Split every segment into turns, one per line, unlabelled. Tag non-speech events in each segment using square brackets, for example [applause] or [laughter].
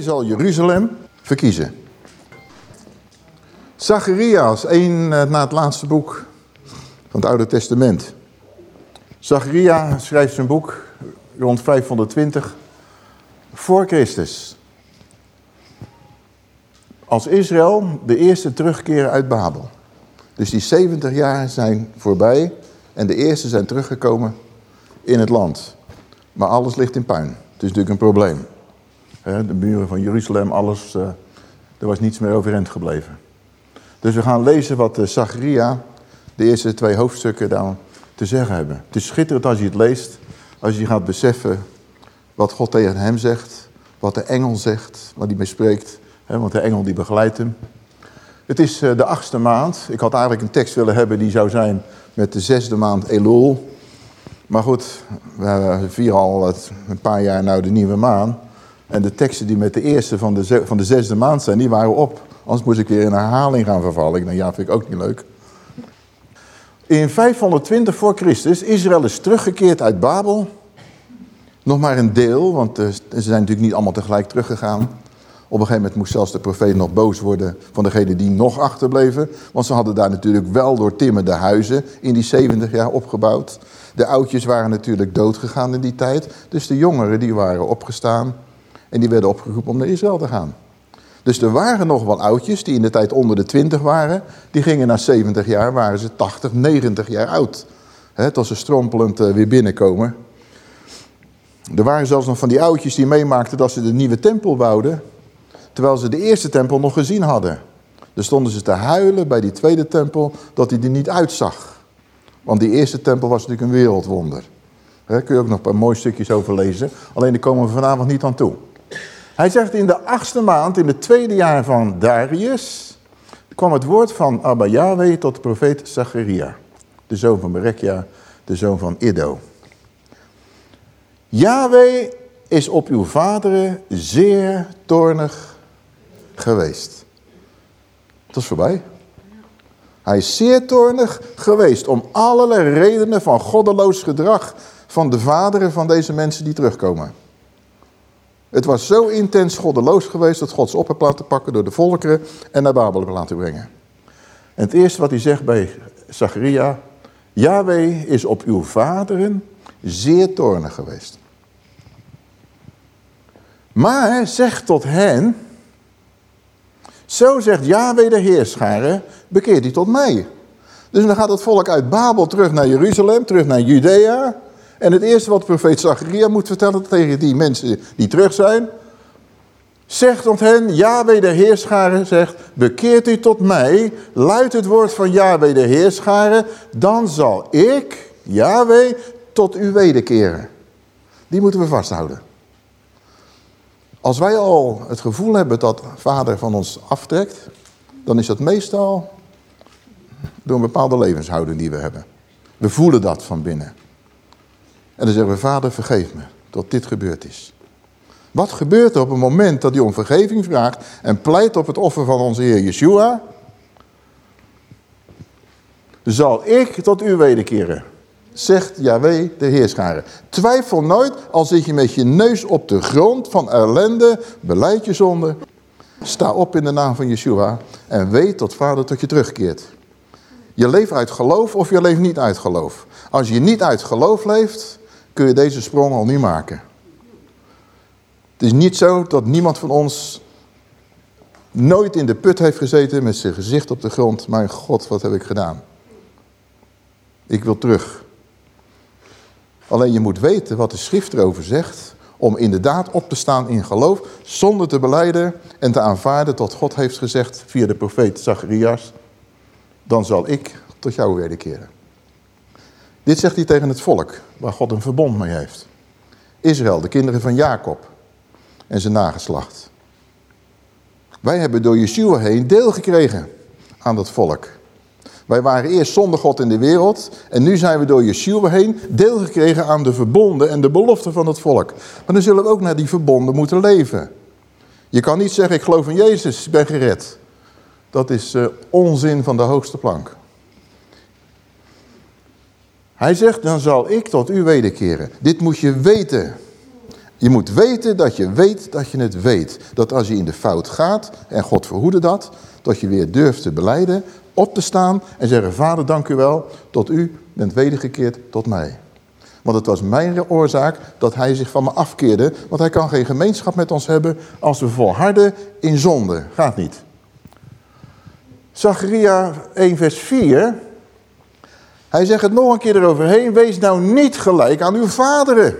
Zal Jeruzalem verkiezen. Zacharias, één eh, na het laatste boek van het Oude Testament. Zacharia schrijft zijn boek rond 520 voor Christus. Als Israël de eerste terugkeren uit Babel. Dus die 70 jaar zijn voorbij en de eerste zijn teruggekomen in het land. Maar alles ligt in puin. Het is natuurlijk een probleem. De muren van Jeruzalem, alles, eh, er was niets meer overeind gebleven. Dus we gaan lezen wat Zacharia, de eerste twee hoofdstukken, daar te zeggen hebben. Het is schitterend als je het leest, als je gaat beseffen wat God tegen hem zegt, wat de engel zegt, wat hij mee spreekt, want de engel die begeleidt hem. Het is eh, de achtste maand. Ik had eigenlijk een tekst willen hebben die zou zijn met de zesde maand Elul. Maar goed, we vieren al een paar jaar nou de nieuwe maan. En de teksten die met de eerste van de, van de zesde maand zijn, die waren op. Anders moest ik weer in herhaling gaan vervallen. Ik denk, ja, vind ik ook niet leuk. In 520 voor Christus, Israël is teruggekeerd uit Babel. Nog maar een deel, want ze zijn natuurlijk niet allemaal tegelijk teruggegaan. Op een gegeven moment moest zelfs de profeet nog boos worden van degenen die nog achterbleven. Want ze hadden daar natuurlijk wel door Timmer de huizen in die 70 jaar opgebouwd. De oudjes waren natuurlijk doodgegaan in die tijd. Dus de jongeren die waren opgestaan en die werden opgeroepen om naar Israël te gaan. Dus er waren nog wel oudjes die in de tijd onder de 20 waren. Die gingen na 70 jaar, waren ze 80, 90 jaar oud. He, tot ze strompelend uh, weer binnenkomen. Er waren zelfs nog van die oudjes die meemaakten dat ze de nieuwe tempel bouwden. Terwijl ze de eerste tempel nog gezien hadden. Dan stonden ze te huilen bij die tweede tempel dat hij er niet uitzag. Want die eerste tempel was natuurlijk een wereldwonder. Daar kun je ook nog een paar mooie stukjes over lezen. Alleen daar komen we vanavond niet aan toe. Hij zegt in de achtste maand, in het tweede jaar van Darius, kwam het woord van Abba Yahweh tot de profeet Zacharia. De zoon van Berekja, de zoon van Iddo. Yahweh is op uw vaderen zeer toornig geweest. Dat is voorbij. Hij is zeer toornig geweest om allerlei redenen van goddeloos gedrag van de vaderen van deze mensen die terugkomen. Het was zo intens goddeloos geweest dat God ze op heeft laten pakken door de volkeren en naar Babel heeft laten brengen. En het eerste wat hij zegt bij Zacharia, Yahweh is op uw vaderen zeer toornig geweest. Maar zeg tot hen, zo zegt Yahweh de Heerscharen, bekeert hij tot mij. Dus dan gaat het volk uit Babel terug naar Jeruzalem, terug naar Judea. En het eerste wat profeet Zacharia moet vertellen tegen die mensen die terug zijn. Zegt tot hen, Yahweh de Heerscharen zegt, bekeert u tot mij, luidt het woord van Yahweh de Heerscharen, dan zal ik, Yahweh, tot u wederkeren. Die moeten we vasthouden. Als wij al het gevoel hebben dat vader van ons aftrekt, dan is dat meestal door een bepaalde levenshouding die we hebben. We voelen dat van binnen. En dan zeggen we, vader vergeef me dat dit gebeurd is. Wat gebeurt er op het moment dat hij om vergeving vraagt en pleit op het offer van onze Heer Yeshua? Zal ik tot u wederkeren, zegt Yahweh de Heerscharen. Twijfel nooit, al zit je met je neus op de grond van ellende, beleid je zonde. Sta op in de naam van Yeshua en weet tot vader tot je terugkeert. Je leeft uit geloof of je leeft niet uit geloof. Als je niet uit geloof leeft, kun je deze sprong al niet maken. Het is niet zo dat niemand van ons nooit in de put heeft gezeten met zijn gezicht op de grond. Mijn God, wat heb ik gedaan? Ik wil terug. Alleen je moet weten wat de schrift erover zegt om inderdaad op te staan in geloof, zonder te beleiden en te aanvaarden tot God heeft gezegd via de profeet Zacharias, dan zal ik tot jou wederkeren. Dit zegt hij tegen het volk, waar God een verbond mee heeft. Israël, de kinderen van Jacob en zijn nageslacht. Wij hebben door Yeshua heen deel gekregen aan dat volk. Wij waren eerst zonder God in de wereld en nu zijn we door Yeshua heen deel gekregen aan de verbonden en de beloften van het volk. Maar dan zullen we ook naar die verbonden moeten leven. Je kan niet zeggen, ik geloof in Jezus, ik ben gered. Dat is uh, onzin van de hoogste plank. Hij zegt, dan zal ik tot u wederkeren. Dit moet je weten. Je moet weten dat je weet dat je het weet. Dat als je in de fout gaat, en God verhoede dat, dat je weer durft te beleiden, op te staan en zeggen, vader dank u wel, tot u bent wedergekeerd tot mij. Want het was mijn oorzaak dat hij zich van me afkeerde, want hij kan geen gemeenschap met ons hebben als we volharden in zonde. Gaat niet. Zacharia 1 vers 4, hij zegt het nog een keer eroverheen, wees nou niet gelijk aan uw vaderen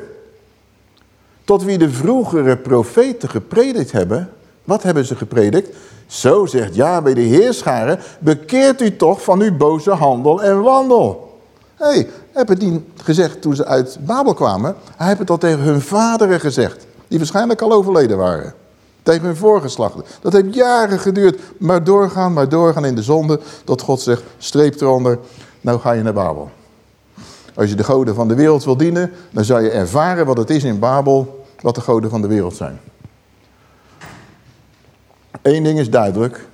tot wie de vroegere profeten gepredikt hebben. Wat hebben ze gepredikt? Zo zegt Yahweh de Heerscharen, bekeert u toch van uw boze handel en wandel. Hé, hey, hebben die gezegd toen ze uit Babel kwamen? Hij heeft het al tegen hun vaderen gezegd, die waarschijnlijk al overleden waren. Tegen hun voorgeslachten. Dat heeft jaren geduurd, maar doorgaan, maar doorgaan in de zonde, tot God zegt, streep eronder, nou ga je naar Babel. Als je de goden van de wereld wil dienen, dan zal je ervaren wat het is in Babel wat de goden van de wereld zijn. Eén ding is duidelijk.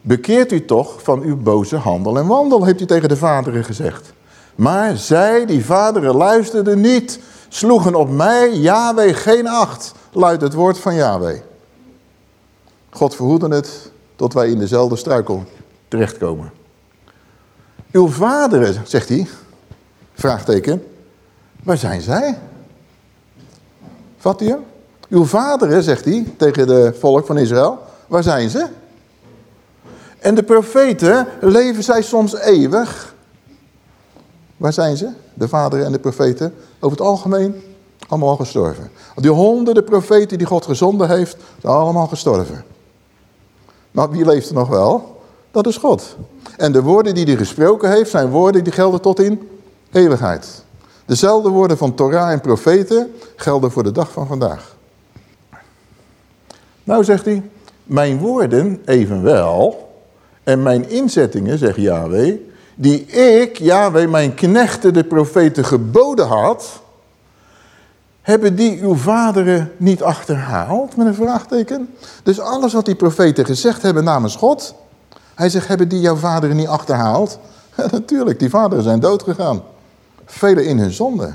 Bekeert u toch van uw boze handel en wandel, heeft u tegen de vaderen gezegd. Maar zij, die vaderen, luisterden niet, sloegen op mij, Yahweh, geen acht, luidt het woord van Yahweh. God verhoede het tot wij in dezelfde struikel terechtkomen. Uw vaderen, zegt hij, vraagteken, waar zijn zij? Vat u hem? Uw vaderen, zegt hij tegen de volk van Israël, waar zijn ze? En de profeten, leven zij soms eeuwig? Waar zijn ze? De vaderen en de profeten, over het algemeen allemaal gestorven. Die honderden profeten die God gezonden heeft, zijn allemaal gestorven. Maar wie leeft er nog wel? Dat is God. En de woorden die hij gesproken heeft, zijn woorden die gelden tot in eeuwigheid. Dezelfde woorden van Torah en profeten gelden voor de dag van vandaag. Nou zegt hij, mijn woorden evenwel en mijn inzettingen, zegt Yahweh, die ik, Yahweh, mijn knechten, de profeten, geboden had, hebben die uw vaderen niet achterhaald? Met een vraagteken. Dus alles wat die profeten gezegd hebben namens God, hij zegt, hebben die jouw vaderen niet achterhaald? [laughs] Ja, natuurlijk, die vaderen zijn doodgegaan. Velen in hun zonde.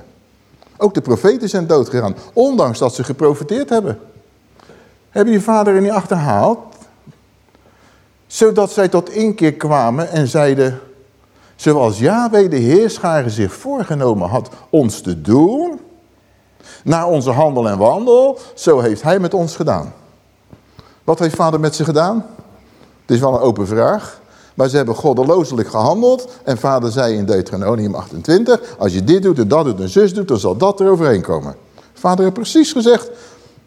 Ook de profeten zijn doodgegaan, ondanks dat ze geprofiteerd hebben. Hebben je vader er niet achterhaald? Zodat zij tot inkeer kwamen en zeiden... Zoals Yahweh de Heerscharen zich voorgenomen had ons te doen... naar onze handel en wandel, zo heeft hij met ons gedaan. Wat heeft vader met ze gedaan? Het is wel een open vraag. Maar ze hebben goddelooselijk gehandeld. En vader zei in Deuteronomium 28, als je dit doet en dat doet en zus doet, dan zal dat er overheen komen. Vader heeft precies gezegd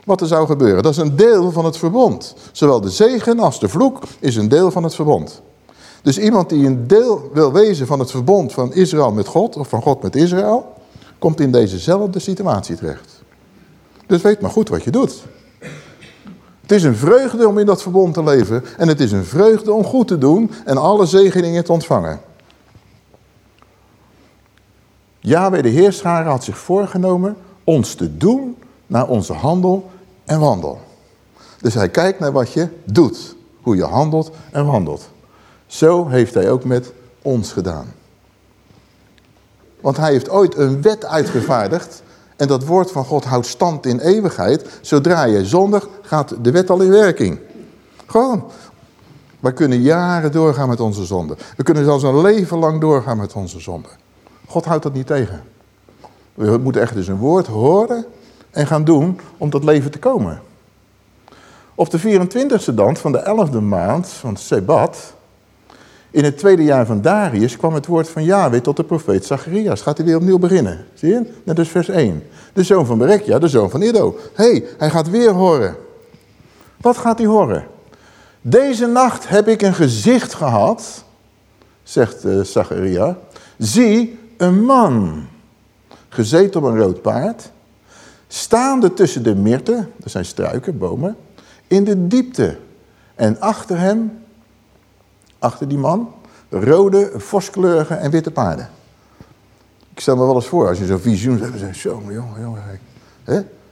wat er zou gebeuren. Dat is een deel van het verbond. Zowel de zegen als de vloek is een deel van het verbond. Dus iemand die een deel wil wezen van het verbond van Israël met God, of van God met Israël, komt in dezezelfde situatie terecht. Dus weet maar goed wat je doet. Het is een vreugde om in dat verbond te leven. En het is een vreugde om goed te doen en alle zegeningen te ontvangen. Yahweh de Heerscharen had zich voorgenomen ons te doen naar onze handel en wandel. Dus hij kijkt naar wat je doet. Hoe je handelt en wandelt. Zo heeft hij ook met ons gedaan. Want hij heeft ooit een wet uitgevaardigd en dat woord van God houdt stand in eeuwigheid. Zodra je zondig gaat de wet al in werking. Gewoon. Wij kunnen jaren doorgaan met onze zonde. We kunnen zelfs een leven lang doorgaan met onze zonde. God houdt dat niet tegen. We moeten echt dus een woord horen en gaan doen om tot leven te komen. Op de 24e dan van de 11e maand van Sebat in het tweede jaar van Darius kwam het woord van Yahweh tot de profeet Zacharias. Gaat hij weer opnieuw beginnen. Zie je? Net dus vers 1. De zoon van Berekja, de zoon van Ido. Hey, hij gaat weer horen. Wat gaat hij horen? Deze nacht heb ik een gezicht gehad, zegt uh. Zie, een man, gezeten op een rood paard, staande tussen de myrten, dat zijn struiken, bomen, in de diepte. En achter hem achter die man. Rode, voskleurige en witte paarden. Ik stel me wel eens voor, als je zo'n visioen hebt, zo, jongen, jongen.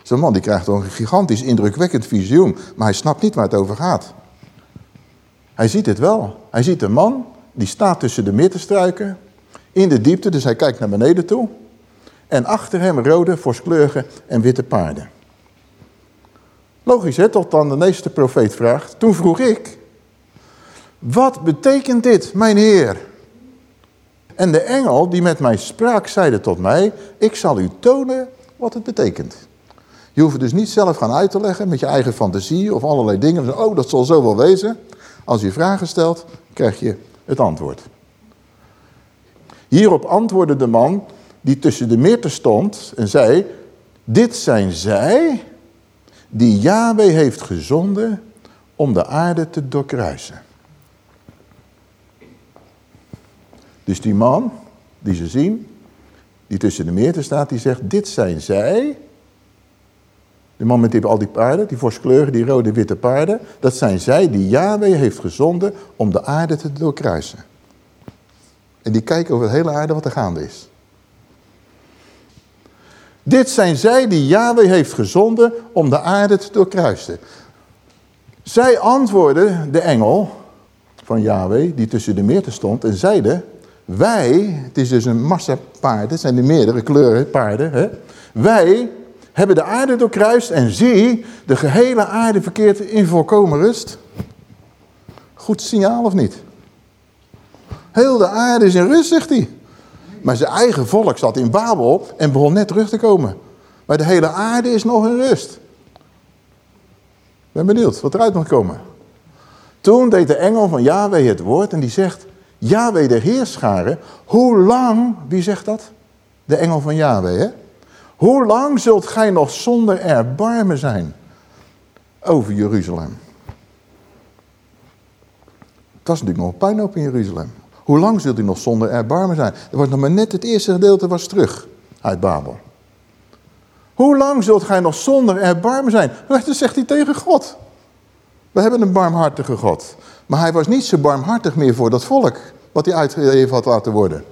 Zo'n man die krijgt een gigantisch indrukwekkend visioen, maar hij snapt niet waar het over gaat. Hij ziet het wel. Hij ziet een man, die staat tussen de middenstruiken, in de diepte, dus hij kijkt naar beneden toe. En achter hem rode, voskleurige en witte paarden. Logisch hè, tot dan de meeste profeet vraagt. Toen vroeg ik, wat betekent dit, mijn Heer? En de engel die met mij sprak, zeide tot mij, ik zal u tonen wat het betekent. Je hoeft het dus niet zelf gaan uit te leggen met je eigen fantasie of allerlei dingen. Oh, dat zal zo wel wezen. Als je vragen stelt, krijg je het antwoord. Hierop antwoordde de man die tussen de meerten stond en zei... Dit zijn zij die Yahweh heeft gezonden om de aarde te doorkruisen. Dus die man die ze zien, die tussen de meerten staat, die zegt, dit zijn zij. De man met die, al die paarden, die voskleuren, die rode witte paarden. Dat zijn zij die Yahweh heeft gezonden om de aarde te doorkruisen. En die kijken over de hele aarde wat er gaande is. Dit zijn zij die Yahweh heeft gezonden om de aarde te doorkruisen. Zij antwoordde de engel van Yahweh, die tussen de meerten stond, en zeiden... Wij, het is dus een massa paarden, het zijn de meerdere kleuren paarden. Hè? Wij hebben de aarde doorkruist en zie, de gehele aarde verkeert in volkomen rust. Goed signaal of niet? Heel de aarde is in rust, zegt hij. Maar zijn eigen volk zat in Babel en begon net terug te komen. Maar de hele aarde is nog in rust. Ik ben benieuwd wat eruit mag komen. Toen deed de engel van Yahweh het woord en die zegt... Yahweh de Heerscharen, hoe lang, wie zegt dat? De engel van Yahweh, hè? Hoe lang zult gij nog zonder erbarmen zijn over Jeruzalem? Dat is natuurlijk nog een puinhoop in Jeruzalem. Hoe lang zult u nog zonder erbarmen zijn? Er was nog maar net het eerste gedeelte was terug uit Babel. Hoe lang zult gij nog zonder erbarmen zijn? Dat zegt hij tegen God. We hebben een barmhartige God. Maar hij was niet zo barmhartig meer voor dat volk, wat hij uitgegeven had laten worden.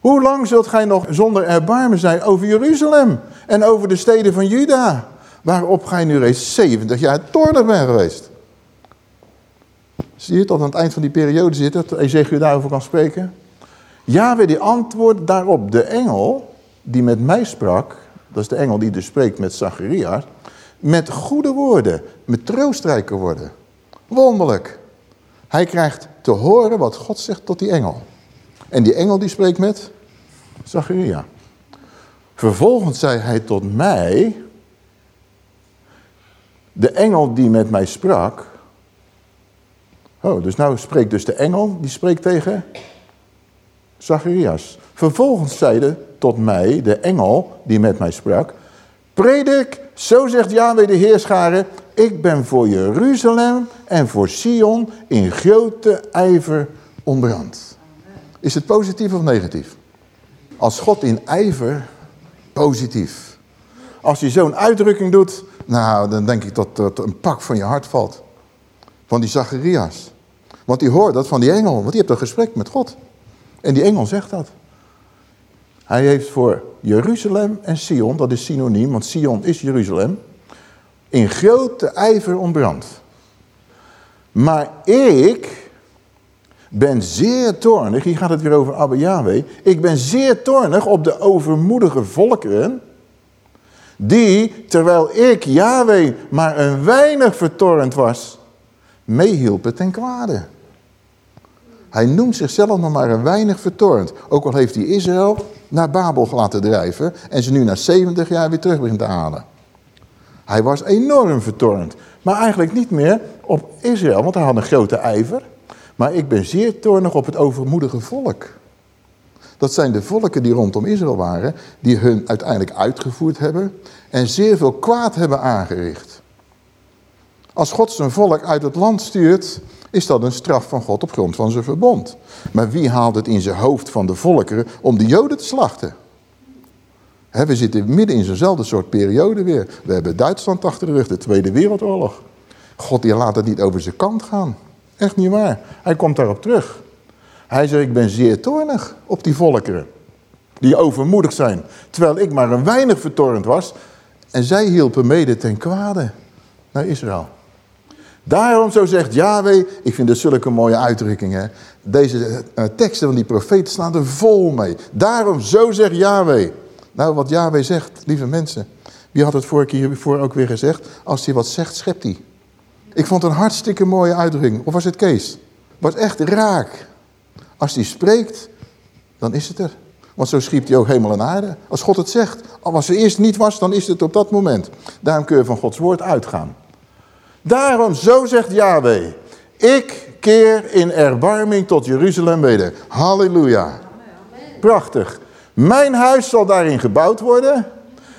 Hoe lang zult gij nog zonder erbarmen zijn over Jeruzalem en over de steden van Juda, waarop gij nu reeds 70 jaar toornig bent geweest? Zie je tot aan het eind van die periode zitten, dat Ezekiel daarover kan spreken? Yahweh die antwoordt daarop, de engel die met mij sprak, dat is de engel die dus spreekt met Zacharias, met goede woorden, met troostrijke woorden. Wonderlijk. Hij krijgt te horen wat God zegt tot die engel. En die engel die spreekt met Zacharia. Vervolgens zei hij tot mij, de engel die met mij sprak. Oh, dus nou spreekt dus de engel, die spreekt tegen Zacharias. Vervolgens zeide tot mij, de engel die met mij sprak, predik, zo zegt Yahweh de Heerscharen, ik ben voor Jeruzalem en voor Sion in grote ijver onderhand. Is het positief of negatief? Als God in ijver, positief. Als je zo'n uitdrukking doet, nou, dan denk ik dat, dat een pak van je hart valt. Van die Zacharias. Want die hoort dat van die engel, want die heeft een gesprek met God. En die engel zegt dat. Hij heeft voor Jeruzalem en Sion, dat is synoniem, want Sion is Jeruzalem, in grote ijver ontbrand. Maar ik ben zeer toornig, hier gaat het weer over Abba Yahweh, ik ben zeer toornig op de overmoedige volkeren, die, terwijl ik, Yahweh, maar een weinig vertorrend was, meehielpen ten kwade. Hij noemt zichzelf nog maar een weinig vertornd. Ook al heeft hij Israël naar Babel laten drijven en ze nu na 70 jaar weer terug begint te halen. Hij was enorm vertornd. Maar eigenlijk niet meer op Israël, want hij had een grote ijver. Maar ik ben zeer toornig op het overmoedige volk. Dat zijn de volken die rondom Israël waren, die hun uiteindelijk uitgevoerd hebben en zeer veel kwaad hebben aangericht. Als God zijn volk uit het land stuurt, is dat een straf van God op grond van zijn verbond. Maar wie haalt het in zijn hoofd van de volkeren om de joden te slachten? We zitten midden in zo'nzelfde soort periode weer. We hebben Duitsland achter de rug, de Tweede Wereldoorlog. God die laat het niet over zijn kant gaan. Echt niet waar. Hij komt daarop terug. Hij zegt, ik ben zeer toornig op die volkeren. Die overmoedig zijn. Terwijl ik maar een weinig vertornd was. En zij hielpen mede ten kwade naar Israël. Daarom zo zegt Yahweh, ik vind het zulke mooie uitdrukkingen. Deze uh, teksten van die profeten staan er vol mee. Daarom zo zegt Yahweh. Nou, wat Yahweh zegt, lieve mensen. Wie had het vorige keer hiervoor ook weer gezegd? Als hij wat zegt, schept hij. Ik vond een hartstikke mooie uitdrukking. Of was het Kees? Was echt raak. Als hij spreekt, dan is het er. Want zo schiep hij ook hemel en aarde. Als God het zegt, als het eerst niet was, dan is het op dat moment. Daarom kun je van Gods woord uitgaan. Daarom, zo zegt Yahweh. Ik keer in erbarming tot Jeruzalem weder. Halleluja. Prachtig. Mijn huis zal daarin gebouwd worden.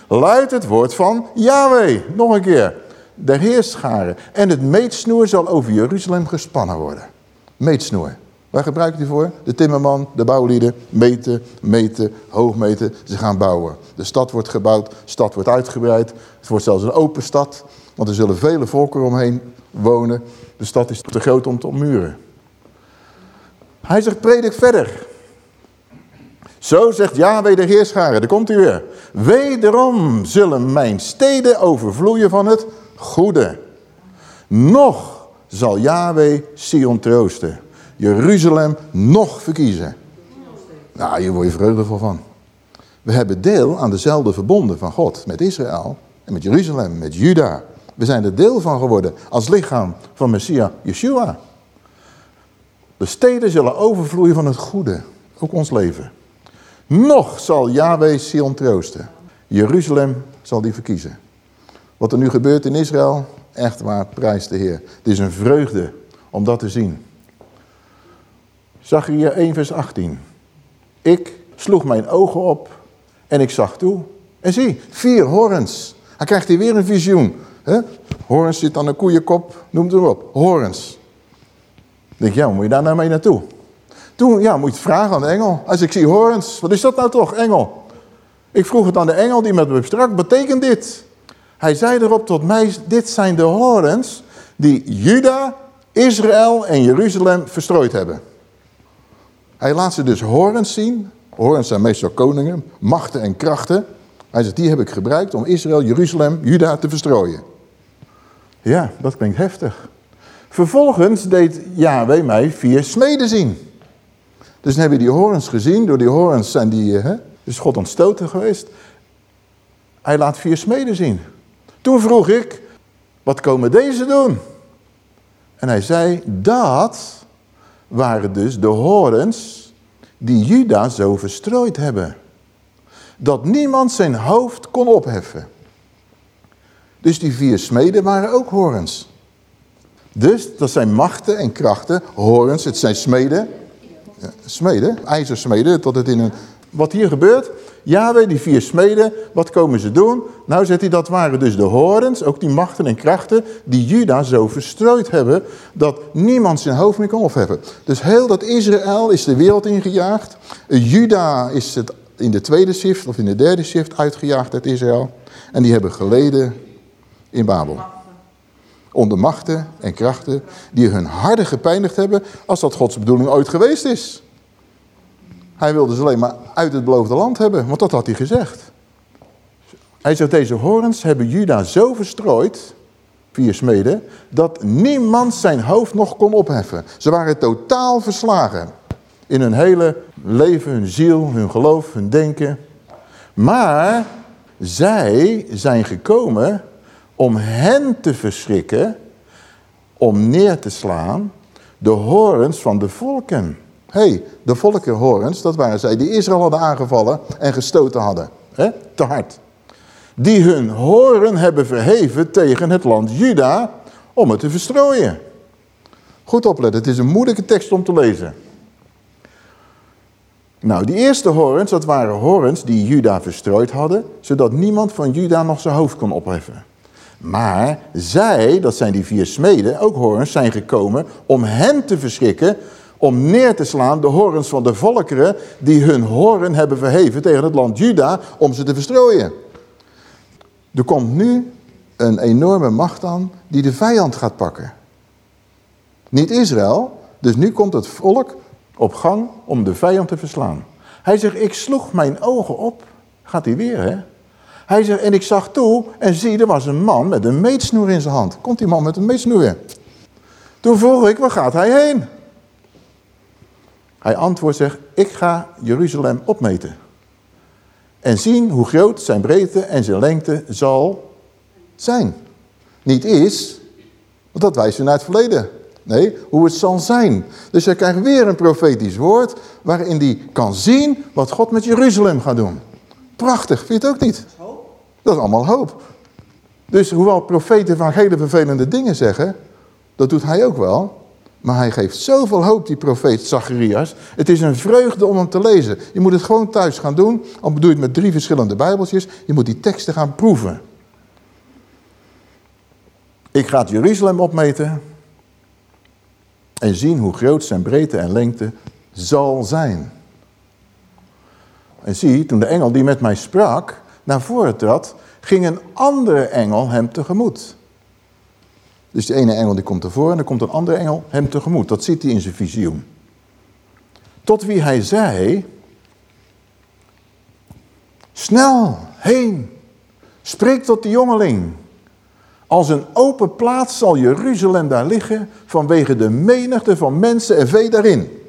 Luidt het woord van Yahweh. Nog een keer. De heerscharen. En het meetsnoer zal over Jeruzalem gespannen worden. Meetsnoer. Waar gebruikt hij voor? De timmerman, de bouwlieden, meten, meten, hoogmeten. Ze gaan bouwen. De stad wordt gebouwd, de stad wordt uitgebreid. Het wordt zelfs een open stad, want er zullen vele volkeren omheen wonen. De stad is te groot om te ommuren. Hij zegt, predik verder. Zo zegt Yahweh de Heerscharen, daar komt hij weer. Wederom zullen mijn steden overvloeien van het goede. Nog zal Yahweh Sion troosten. Jeruzalem nog verkiezen. Nou, hier word je vreugdevol van. We hebben deel aan dezelfde verbonden van God met Israël en met Jeruzalem, met Juda. We zijn er deel van geworden als lichaam van Messias Yeshua. De steden zullen overvloeien van het goede, ook ons leven. Nog zal Yahweh Sion troosten. Jeruzalem zal die verkiezen. Wat er nu gebeurt in Israël, echt waar, prijs de Heer. Het is een vreugde om dat te zien. Hier 1 vers 18. Ik sloeg mijn ogen op en ik zag toe. En zie, vier horens. Hij krijgt hier weer een visioen. Horens zit aan een koeienkop, noem het op. Horens. Ik denk, ja, moet je daar nou mee naartoe? Toen, ja, moet je vragen aan de engel. Als ik zie horens, wat is dat nou toch, engel? Ik vroeg het aan de engel die met me sprak, betekent dit? Hij zei erop tot mij, dit zijn de horens die Juda, Israël en Jeruzalem verstrooid hebben. Hij laat ze dus horens zien. Horens zijn meestal koningen, machten en krachten. Hij zegt, die heb ik gebruikt om Israël, Jeruzalem, Juda te verstrooien. Ja, dat klinkt heftig. Vervolgens deed Yahweh mij vier smeden zien. Dus dan hebben we die horens gezien. Door die horens zijn die, hè, is God ontstoten geweest. Hij laat vier smeden zien. Toen vroeg ik, wat komen deze doen? En hij zei, dat waren dus de horens die Juda zo verstrooid hebben. Dat niemand zijn hoofd kon opheffen. Dus die vier smeden waren ook horens. Dus dat zijn machten en krachten, horens, het zijn smeden. Smeden, ijzersmeden, tot het in een... Wat hier gebeurt, Yahweh, die vier smeden, wat komen ze doen? Nou zegt hij, dat waren dus de horens, ook die machten en krachten, die Juda zo verstrooid hebben, dat niemand zijn hoofd meer kan opheffen. Dus heel dat Israël is de wereld ingejaagd. Juda is het in de tweede shift of in de derde shift uitgejaagd uit Israël. En die hebben geleden in Babel. Onder machten en krachten die hun harde gepijnigd hebben als dat Gods bedoeling ooit geweest is. Hij wilde ze alleen maar uit het beloofde land hebben, want dat had hij gezegd. Hij zegt, deze horens hebben Juda zo verstrooid, vier smeden, dat niemand zijn hoofd nog kon opheffen. Ze waren totaal verslagen in hun hele leven, hun ziel, hun geloof, hun denken. Maar zij zijn gekomen om hen te verschrikken, om neer te slaan, de horens van de volken hey, de volkenhorens, dat waren zij die Israël hadden aangevallen en gestoten hadden. He? Te hard. Die hun horen hebben verheven tegen het land Juda om het te verstrooien. Goed opletten, het is een moeilijke tekst om te lezen. Nou, die eerste horens, dat waren horens die Juda verstrooid hadden, zodat niemand van Juda nog zijn hoofd kon opheffen. Maar zij, dat zijn die vier smeden, ook horens, zijn gekomen om hen te verschrikken om neer te slaan de horens van de volkeren die hun horen hebben verheven tegen het land Juda om ze te verstrooien. Er komt nu een enorme macht aan die de vijand gaat pakken. Niet Israël, dus nu komt het volk op gang om de vijand te verslaan. Hij zegt, ik sloeg mijn ogen op. Gaat hij weer, hè? Hij zegt, en ik zag toe en zie, er was een man met een meetsnoer in zijn hand. Komt die man met een meetsnoer weer? Toen vroeg ik, waar gaat hij heen? Hij antwoordt zegt, ik ga Jeruzalem opmeten. En zien hoe groot zijn breedte en zijn lengte zal zijn. Niet is, want dat wijst naar het verleden. Nee, hoe het zal zijn. Dus je krijgt weer een profetisch woord waarin die kan zien wat God met Jeruzalem gaat doen. Prachtig, vind je het ook niet? Dat is allemaal hoop. Dus hoewel profeten van hele vervelende dingen zeggen, dat doet hij ook wel. Maar hij geeft zoveel hoop, die profeet Zacharias. Het is een vreugde om hem te lezen. Je moet het gewoon thuis gaan doen. Al bedoel je het met drie verschillende bijbeltjes. Je moet die teksten gaan proeven. Ik ga het Jeruzalem opmeten. En zien hoe groot zijn breedte en lengte zal zijn. En zie, toen de engel die met mij sprak naar voren trad, ging een andere engel hem tegemoet. Dus de ene engel die komt ervoor en dan komt een andere engel hem tegemoet. Dat ziet hij in zijn visioen. Tot wie hij zei, snel heen, spreek tot de jongeling. Als een open plaats zal Jeruzalem daar liggen vanwege de menigte van mensen en vee daarin.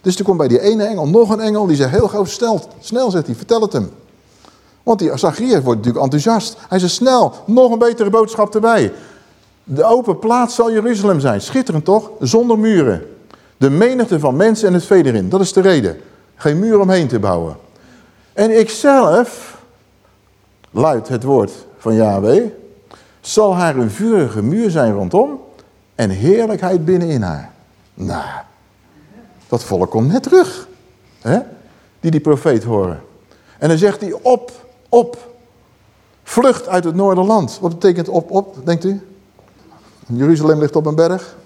Dus er komt bij die ene engel nog een engel die zegt heel gauw, snel, snel zegt hij, vertel het hem. Want die Zacharias wordt natuurlijk enthousiast. Hij zegt snel, nog een betere boodschap erbij. De open plaats zal Jeruzalem zijn. Schitterend toch? Zonder muren. De menigte van mensen en het vee erin. Dat is de reden. Geen muur omheen te bouwen. En ikzelf, luidt het woord van Yahweh, zal haar een vurige muur zijn rondom en heerlijkheid binnenin haar. Nou, dat volk komt net terug. Hè? Die die profeet horen. En dan zegt hij op, op. Vlucht uit het noorderland. Wat betekent op, op, denkt u? Jeruzalem ligt op een berg.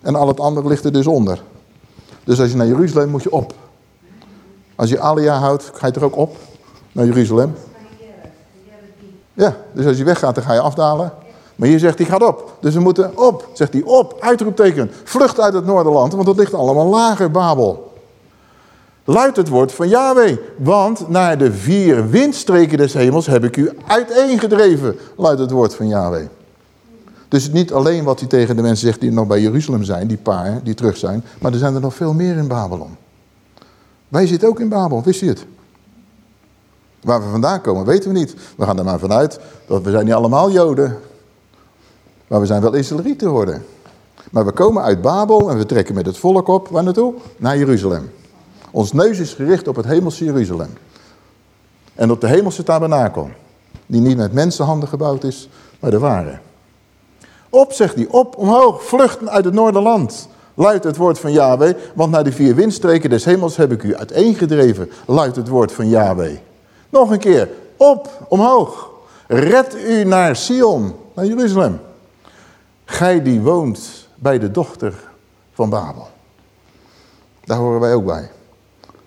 En al het andere ligt er dus onder. Dus als je naar Jeruzalem moet je op. Als je Alia houdt, ga je er ook op. Naar Jeruzalem. Ja, dus als je weggaat, dan ga je afdalen. Maar hier zegt hij, gaat op. Dus we moeten op. Zegt hij, op, uitroepteken. Vlucht uit het Noorderland, want het ligt allemaal lager, Babel. Luidt het woord van Yahweh. Want naar de vier windstreken des hemels heb ik u uiteengedreven. Luidt het woord van Yahweh. Dus niet alleen wat hij tegen de mensen zegt die nog bij Jeruzalem zijn, die paar die terug zijn. Maar er zijn er nog veel meer in Babylon. Wij zitten ook in Babel, wist je het? Waar we vandaan komen, weten we niet. We gaan er maar vanuit dat we zijn niet allemaal Joden. Maar we zijn wel Israëlieten geworden. Maar we komen uit Babel en we trekken met het volk op. Waar naartoe? Naar Jeruzalem. Ons neus is gericht op het hemelse Jeruzalem. En op de hemelse tabernakel. Die niet met mensenhanden gebouwd is, maar de ware. Op, zegt hij, op, omhoog, vluchten uit het Noorderland. Luidt het woord van Yahweh, want naar de vier windstreken des hemels heb ik u uiteengedreven. Luidt het woord van Yahweh. Nog een keer, op, omhoog. Red u naar Sion, naar Jeruzalem. Gij die woont bij de dochter van Babel. Daar horen wij ook bij.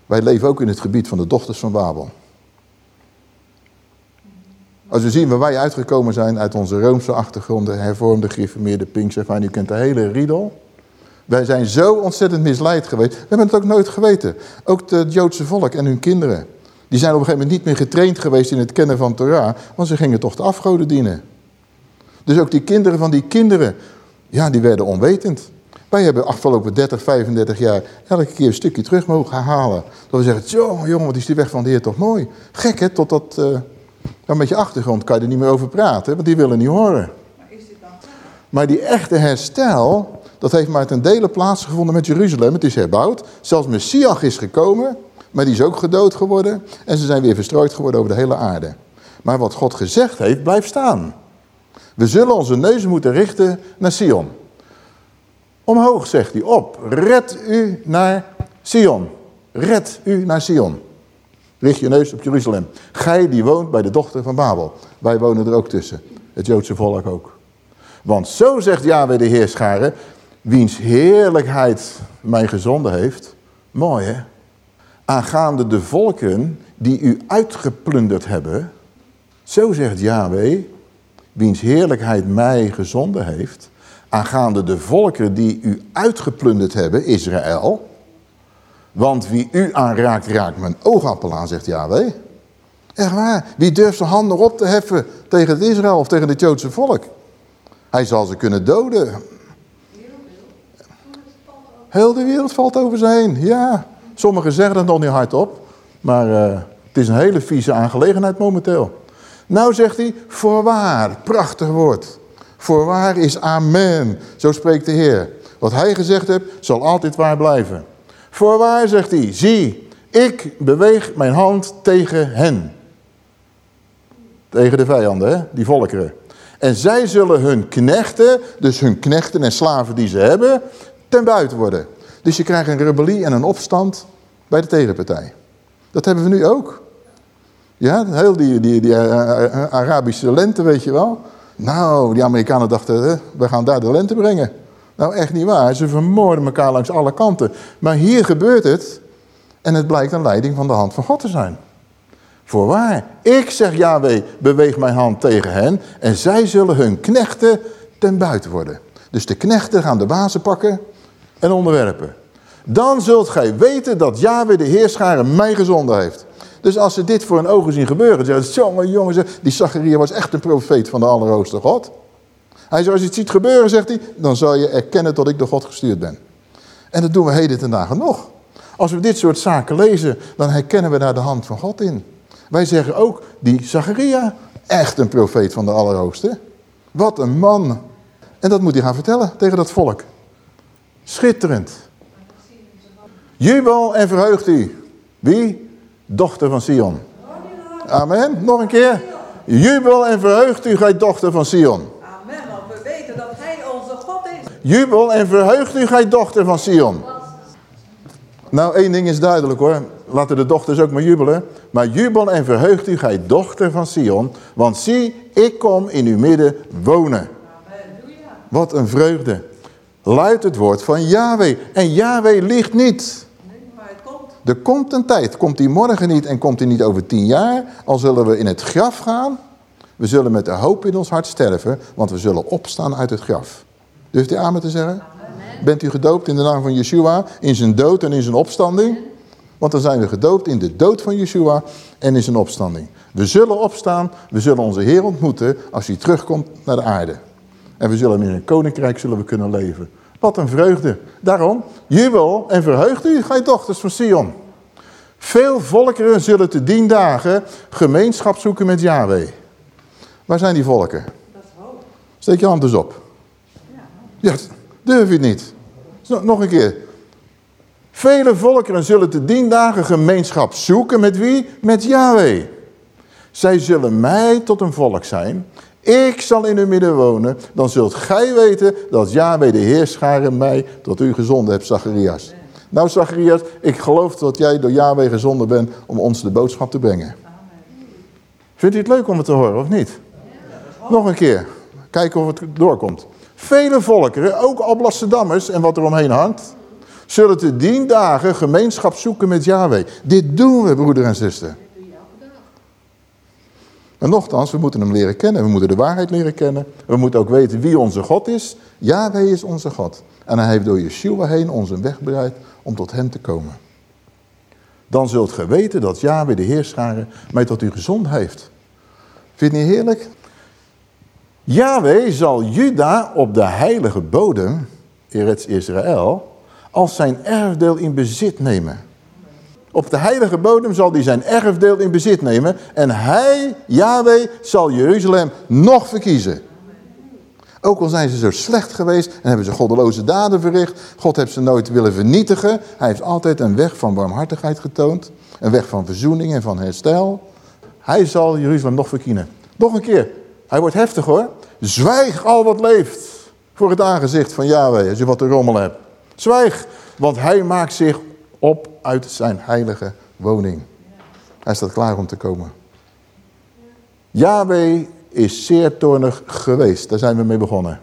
Wij leven ook in het gebied van de dochters van Babel. Als we zien waar wij uitgekomen zijn uit onze Roomse achtergronden, hervormde, gereformeerde, Pinkster, u kent de hele riedel. Wij zijn zo ontzettend misleid geweest. We hebben het ook nooit geweten. Ook het Joodse volk en hun kinderen. Die zijn op een gegeven moment niet meer getraind geweest in het kennen van Torah, want ze gingen toch de afgoden dienen. Dus ook die kinderen van die kinderen, ja, die werden onwetend. Wij hebben afgelopen 30, 35 jaar elke keer een stukje terug mogen halen. Dat we zeggen, zo jongen, wat is die weg van de Heer toch mooi. Gek hè, tot dat, uh, dan met je achtergrond kan je er niet meer over praten, want die willen niet horen. Maar, is dit dan... maar die echte herstel, dat heeft maar ten dele plaatsgevonden met Jeruzalem. Het is herbouwd. Zelfs Messias is gekomen, maar die is ook gedood geworden. En ze zijn weer verstrooid geworden over de hele aarde. Maar wat God gezegd heeft, blijft staan. We zullen onze neus moeten richten naar Sion. Omhoog, zegt hij, op. Red u naar Sion. Red u naar Sion. Richt je neus op Jeruzalem. Gij die woont bij de dochter van Babel. Wij wonen er ook tussen. Het Joodse volk ook. Want zo zegt Yahweh de Heerscharen, wiens heerlijkheid mij gezonden heeft. Mooi hè? Aangaande de volken die u uitgeplunderd hebben. Zo zegt Yahweh, wiens heerlijkheid mij gezonden heeft, aangaande de volkeren die u uitgeplunderd hebben, Israël. Want wie u aanraakt, raakt mijn oogappel aan, zegt Yahweh. Echt waar, wie durft zijn handen op te heffen tegen het Israël of tegen het Joodse volk? Hij zal ze kunnen doden. Heel de wereld valt over ze heen, ja. Sommigen zeggen het nog niet hardop, maar uh, Het is een hele vieze aangelegenheid momenteel. Nou zegt hij, voorwaar, prachtig woord. Voorwaar is amen, zo spreekt de Heer. Wat hij gezegd heeft, zal altijd waar blijven. Voorwaar, zegt hij, zie, ik beweeg mijn hand tegen hen. Tegen de vijanden, hè? die volkeren. En zij zullen hun knechten, dus hun knechten en slaven die ze hebben, ten buiten worden. Dus je krijgt een rebellie en een opstand bij de tegenpartij. Dat hebben we nu ook. Ja, heel die, die, die eh, eh, Arabische lente, weet je wel. Nou, die Amerikanen dachten, we gaan daar de lente brengen. Nou, echt niet waar. Ze vermoorden elkaar langs alle kanten. Maar hier gebeurt het. En het blijkt een leiding van de hand van God te zijn. Voorwaar, ik zeg Yahweh, beweeg mijn hand tegen hen. En zij zullen hun knechten ten buiten worden. Dus de knechten gaan de bazen pakken en onderwerpen. Dan zult gij weten dat Yahweh de Heerscharen mij gezonden heeft. Dus als ze dit voor hun ogen zien gebeuren, zeggen ze, jongen, jongens, die Zacharia was echt een profeet van de Allerhoogste God. Hij zegt, als je het ziet gebeuren, zegt hij, dan zal je erkennen dat ik door God gestuurd ben. En dat doen we heden ten dagen nog. Als we dit soort zaken lezen, dan herkennen we daar de hand van God in. Wij zeggen ook, die Zacharia, echt een profeet van de Allerhoogste. Wat een man. En dat moet hij gaan vertellen tegen dat volk. Schitterend. Jubel en verheugt u. Wie? Dochter van Sion. Amen. Nog een keer. Jubel en verheugt u, gij dochter van Sion.
Amen, want we weten dat hij onze God is.
Jubel en verheugt u, gij dochter van Sion. Nou, één ding is duidelijk hoor. Laten de dochters ook maar jubelen. Maar jubel en verheugt u, gij dochter van Sion. Want zie, ik kom in uw midden wonen. Wat een vreugde. Luidt het woord van Yahweh. En Yahweh ligt niet.
Nee, maar het komt.
Er komt een tijd. Komt die morgen niet en komt die niet over tien jaar. Al zullen we in het graf gaan. We zullen met de hoop in ons hart sterven. Want we zullen opstaan uit het graf. Durft u amen te zeggen? Bent u gedoopt in de naam van Yeshua, in zijn dood en in zijn opstanding? Want dan zijn we gedoopt in de dood van Yeshua en in zijn opstanding. We zullen opstaan, we zullen onze Heer ontmoeten als hij terugkomt naar de aarde. En we zullen in een koninkrijk zullen we kunnen leven. Wat een vreugde. Daarom, jubel en verheugt u, gij dochters van Sion. Veel volkeren zullen te dien dagen gemeenschap zoeken met Yahweh. Waar zijn die volken?
Dat is hoop.
Steek je hand dus op. Ja, durf je het niet. Nog een keer. Vele volkeren zullen te dien dagen gemeenschap zoeken met wie? Met Yahweh. Zij zullen mij tot een volk zijn. Ik zal in uw midden wonen. Dan zult gij weten dat Yahweh de Heerscharen mij tot u gezonden hebt, Zacharias. Nou Zacharias, ik geloof dat jij door Yahweh gezonden bent om ons de boodschap te brengen. Vindt u het leuk om het te horen of niet? Nog een keer. Kijken of het doorkomt. Vele volkeren, ook Alblasserdammers en wat er omheen hangt, zullen te dien dagen gemeenschap zoeken met Yahweh. Dit doen we, broeder en zuster. Maar nochtans, we moeten hem leren kennen. We moeten de waarheid leren kennen. We moeten ook weten wie onze God is. Yahweh is onze God. En hij heeft door Yeshua heen ons een weg bereid om tot hem te komen. Dan zult ge weten dat Yahweh de Heerscharen mij tot u gezond heeft. Vind je het niet heerlijk? Yahweh zal Juda op de heilige bodem, Eretz Israël, als zijn erfdeel in bezit nemen. Op de heilige bodem zal hij zijn erfdeel in bezit nemen. En hij, Yahweh, zal Jeruzalem nog verkiezen. Ook al zijn ze zo slecht geweest en hebben ze goddeloze daden verricht. God heeft ze nooit willen vernietigen. Hij heeft altijd een weg van barmhartigheid getoond. Een weg van verzoening en van herstel. Hij zal Jeruzalem nog verkiezen. Nog een keer. Hij wordt heftig hoor. Zwijg al wat leeft voor het aangezicht van Yahweh als je wat te rommel hebt. Zwijg, want hij maakt zich op uit zijn heilige woning. Hij staat klaar om te komen. Yahweh is zeer toornig geweest. Daar zijn we mee begonnen.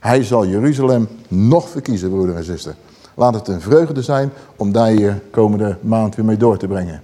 Hij zal Jeruzalem nog verkiezen, broeder en zuster. Laat het een vreugde zijn om daar hier komende maand weer mee door te brengen.